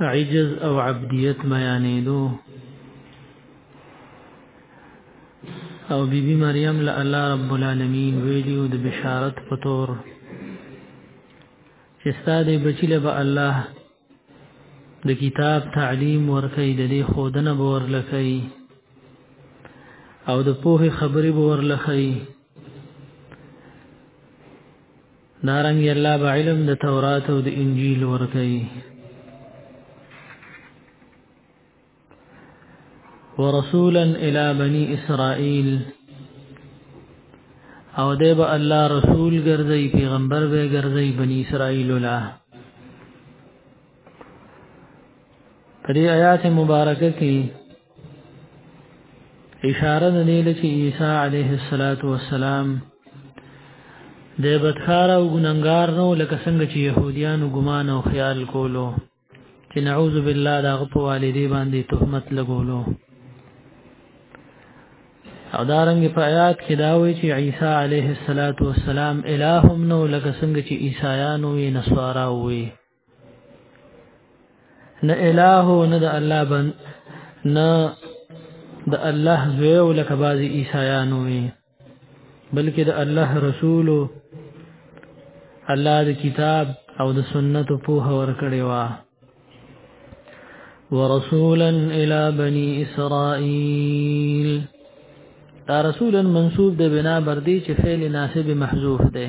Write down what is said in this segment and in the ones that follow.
عجز او عبدیت بیانېدو او بیبي بی مریم له الله رب العالمین ویډیو د بشارت په تور چې ستاسو بچی له الله د کتاب تعلیم ورکړي د دې خودنه باور لکړي او د پوهې خبرې باور لکړي دارنګ الله به علم د تورات او د انجیل ورکړي ورسولا الى بني اسرائيل او دی به الله رسول ګرځي پیغمبر به ګرځي بني اسرائيل ولا پرې آیات مبارکه کې اشاره نه لیل چې عیسی علیه السلام د بدخار او ګننګار نو لکه څنګه چې يهوديانو ګمان او خیال کولو چې نعوذ بالله دا په والدي باندې تهمت لګولو او دارنګ په آیات کې دا وایي چې عیسی علیه السلام الہم نو لکه څنګه چې عیسایانو یې نصارا وي نه الہ نه د الله بن نه د الله زوی او لکه بعضی عیسایانو وي بلکې د الله رسول الله د کتاب او د سنت په هو ور کړی و ورسولا الى بني اسرائيل دا رسولا منصوب د بنا بر دی چې فعل ناسب محذوف دی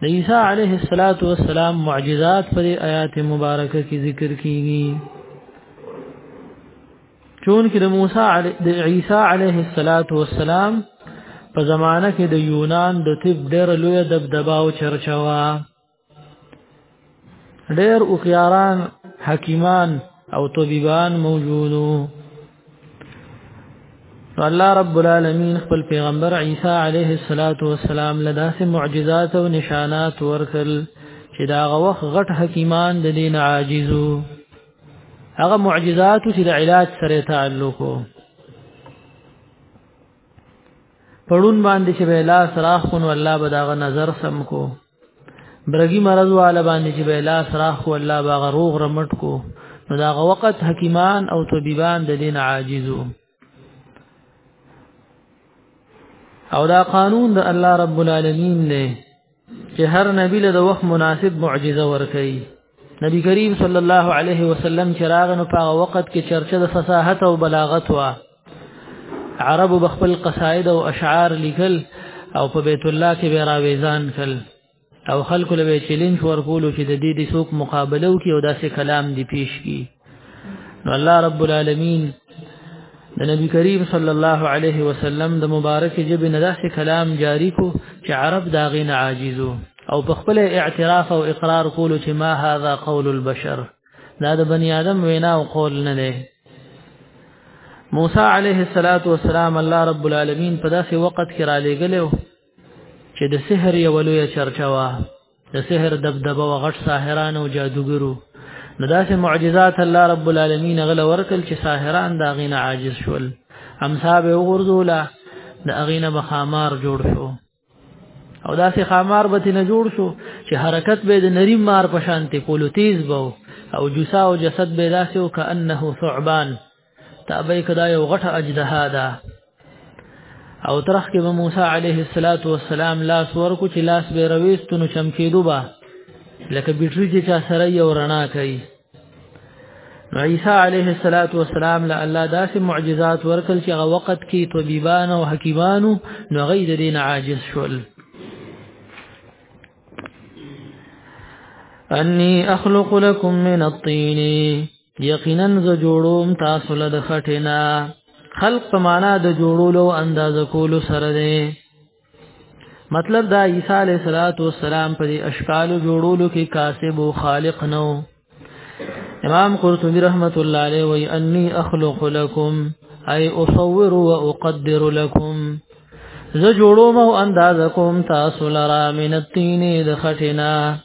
د عیسی علیه الصلاۃ والسلام معجزات پر آیات مبارکه کې ذکر کیږي چون کې د موسی علی د عیسی علیه الصلاۃ والسلام په زمانه کې د یونان د طب ډېر لوی دبدبه او چرچوا ډېر او خياران حکیمان او طبيبان موجودو الله رب العالمین خپل پیغمبر عیسی علیه الصلاۃ والسلام له داسې معجزات او نشانات ورکل چې دا غوخ غټ حکیمان د دین عاجزو هغه معجزات چې د علاج سره تعلق وو پړون باندې چې ویلا سراخ کو نو الله به دا نظر سم کو برګي مرض والا باندې چې به لاس راخ او الله باغ روغ رمټ کو نو دا وخت حکیمان او طبيبان د دین عاجزو او دا قانون د الله رب العالمین دی چې هر نبی له وخت مناسب معجزه ورکړي نبی کریم صلی الله علیه وسلم چې راغنو په وخت کې چرچه د فصاحت او بلاغت وا عربو بخپل قصائد او اشعار لیکل او په بیت الله کې به راويزان کړ او خلکو له چیلنج ورکول چې د دې د څوک مقابله وکي او داسې کلام دی پیش کی الله رب العالمین د نبی کریم صلی الله علیه وسلم د مبارک جب نه داسې کلام جاری کو چې عرب دا غین عاجزو او په خپل اعتراف او اقرار کولو چې ما هاذا قول البشر دا د بنی آدم وینا او قول نه دی موسی علیه الصلاۃ والسلام الله رب العالمین په داسې وخت کې را لېګلو چې د سحر یو لوی چرچا وه د سحر دبدبه او غټ ساحران او جادوګرو نو داسې معجزات الله رب العالمین غل ورکل چې ساحران دا غینه عاجز شول امصاب وغردولا د اغینه بخامار جوړ شو او داسې خامار به نه جوړ شو چې حرکت به د نریم مار په شان ته کولو تیز بو او جسا او جسد به داسې او کانه ثعبان تا به کدا یو غټه اجدها ده او ترخ کې به موسی عليه الصلاة والسلام لاس ورکو چې لاس به رويستونو چمکېدو با لکه بیټری چې چا سره یو رڼا کوي نو عیسی علیه الصلاۃ والسلام له الله داسې معجزات ورکړ چې هغه وخت کې طبيبان او حکیمان نو غیر دین عاجز شول انی اخلق لكم من الطين یقینا ز جوړوم تاسو له خټینا خلق په معنا د جوړولو انداز کولو سره دی مطلب دا عیسی علیه صلوات و سلام په اشکال جوړولو کې کاسب او خالق نو امام قرطبی رحمت الله علیه وی انی اخلق لكم ای اصور و اقدر لكم ز جوړوم او انداز کوم تاسو لرا من التین د خټینا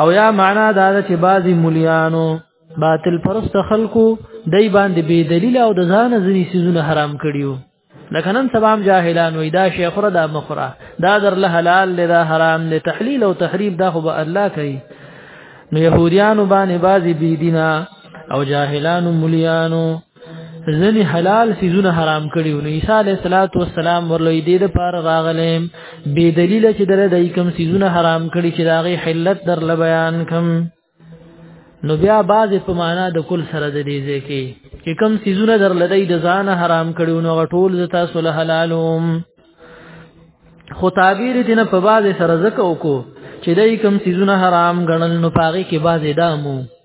او یا معنا دا چې بعضی مليانو باطل پرست خلکو دای باندې بی دلیل او د ځان ځنی سيزونه حرام کړیو لکه نن سبام جاهلان وې دا شیخره دا مخره دا در له حلال لدا حرام له تحلیل او تحریم دا خو به الله کوي نو يهوديان باندې بازي بی دینه او جاهلانو مليانو ځنی حلال سيزونه حرام کړی او عيسى عليه صلوات و سلام ورلوې دې د پار راغلم بي دلیل چې دره دای کوم سيزونه حرام کړی چې داغه حلت در ل بیان کوم نو بیا باز په معنا د کل سره د دې ځکه چې کوم سيزونه در لدی د ځان حرام کړی نو غټول زتا سول حلالوم خو تعبیر دې نه په باز سره زکه وکړو چې دای کوم سيزونه حرام غنل نو پاغي کې باز دامو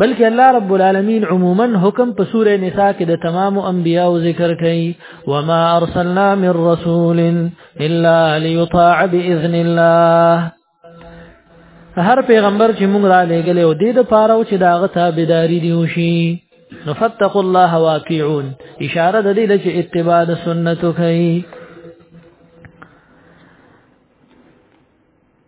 بلکې الله رب العالمین عموما حکم په سوره نساء کې د تمام انبیا او ذکر کوي وما ارسلنا من رسول الا ليطاع باذن الله هر پیغمبر چې موږ را لېګل او دې د پاره او چې داغه تابعداري دی وشي نو فتقوا الله واقعون اشاره د دې چې اتباع د سنتو کوي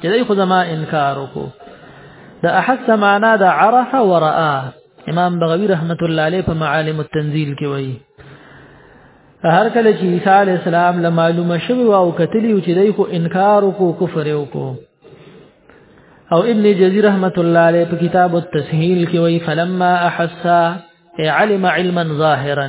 چې دای خو زما انکار وکړو د احس معنا د عرف ورآ امام بغوی رحمت الله علیه په معالم التنزيل کې وایي هر کله چې عیسی علی السلام له معلومه شوی او کتلی او چې دای خو انکار وکړو کفر وکړو او ابن جزی رحمت الله علیه په کتاب التسهیل کې وایي فلما احس علم علما ظاهرا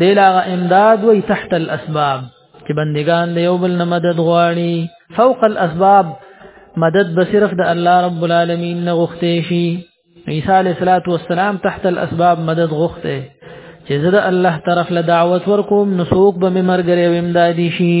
دی لاغه امداد وی تحت الاسباب چې بندگان د یو بل نه مدد غواړي فوق الاسباب مدد به صرف د الله رب العالمین نه غوښتې شي عیسی علیه الصلاۃ والسلام تحت الاسباب مدد غوښته چې زه د الله طرف له دعوت ورکوم نو څوک به مې مرګره او امدادي شي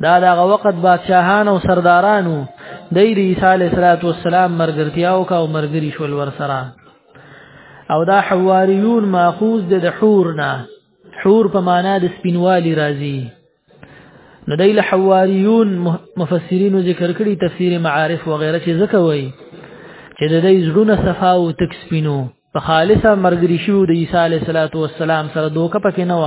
دا دغه وخت بادشاهان او سردارانو د عیسی علیه السلام مرګرتیا او کا مرګری شول ور سره او دا حواریون ماخوذ د حور نه حور په معنا د سپینوالی راځي نو دایله حواریون مفسرین ذکر کړي تفسیر معارف وغیرہ چې زکه وای چې د دې زړونه صفا او تک سپینو په خالصه مرګري شو د عیسی علیه السلام سره دوکه پکې نه و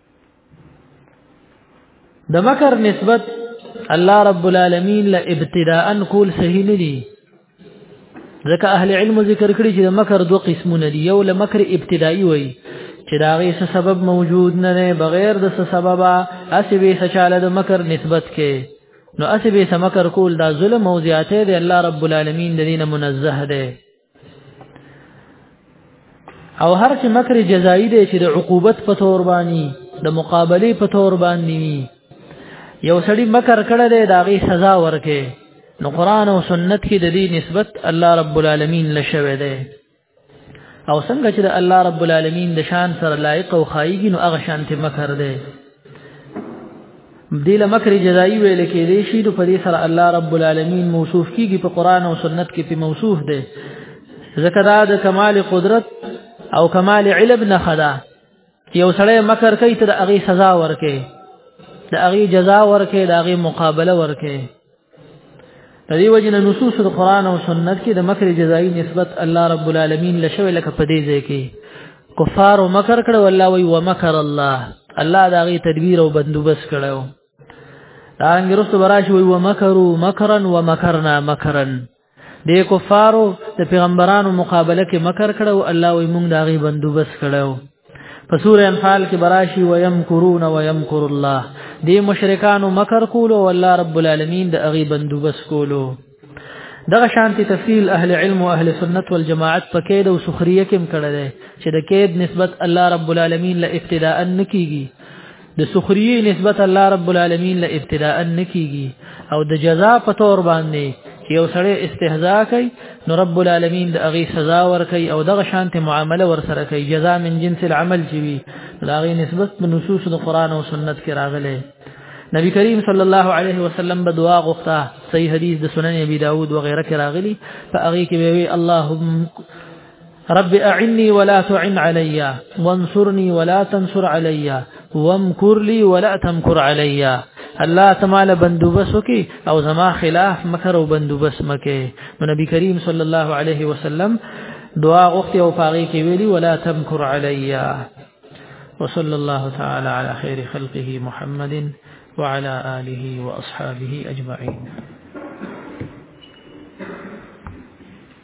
د مکر نسبت الله رب العالمین له ابتداء کول صحیح نه دی ځکه اهل علم ذکر کړی چې د مکر دوه قسمونه دي یو له مکر ابتدایي وایي چې دا غي څه سبب موجود نه نه بغیر د څه سببه اسی به سچاله د مکر نسبت کې نو اسی به سمکر کول دا ظلم او زیاته دی الله رب العالمین د دینه منزه دی او هر چې مکر جزایی دی چې د عقوبت په تور باندې د مقابله په تور باندې یو سړی مکر کړه دی داغي سزا ورکه نو قران او سنت کې د دې نسبت الله رب العالمین لشوي دی او څنګه چې د الله رب العالمین د شان سره لایق او خایګي نو هغه شان ته مکر دی دې لمکر جزائی ویل کې دې شی د پدې سره الله رب العالمین موصوف کیږي په قران او سنت کې په موصوف دی ځکه دا د کمال قدرت او کمال علم نه خدا یو سړی مکر کوي ته د هغه سزا ورکې د هغه جزا ورکې د هغه مقابله ورکې د دې وجنه نصوص د قران او سنت کې د مکر جزایی نسبت الله رب العالمین لشوي لکه په دې ځای کې کفار او مکر کړه والله وی ومکر الله الله دا غي تدبیر او بندوبست کړو دا انګرست براشي وی ومکروا مکرا ومکرنا مکرا د کفارو د پیغمبرانو مقابله کې مکر کړو الله وي مونږ داغي بندوبس کړو په سورې انفال کې براشي ويم کرون ويم کر الله دې مشرکانو مکر کولو والله رب العالمین د اغي بندوبس کولو دغه شانتي تفصیل اهل علم او اهل سنت والجماعت په کېد او سخريه کې مکړه ده چې د کېد نسبت الله رب العالمین له ابتداء نکېږي د سخريه نسبت الله رب العالمین له ابتداء نکیږي او د جزاء په تور باندې چې یو سړی استهزاء کوي نو رب العالمین د هغه سزا ور کوي او دغه شانت معامله ور سره کوي جزاء من جنس العمل چې وي دا غي نسبت په نصوص د قران او سنت کې راغلي نبی کریم صلی الله علیه وسلم به دعا غوښته صحیح حدیث د سنن ابي داود وغيرها کې راغلي په هغه کې وی اللهم رب أعني ولا تعن علي وانصرني ولا تنصر علي وامكر لي ولا تمكر علي الله تعالی بندوبس وکي او زما خلاف مکر او بندوبس مکه نبی کریم صلی الله علیه وسلم دعا غوښتي او پاغي کې ویلي ولا تمكر علي وصلى الله تعالى على خير خلقه محمد وعلى آله وأصحابه أجمعين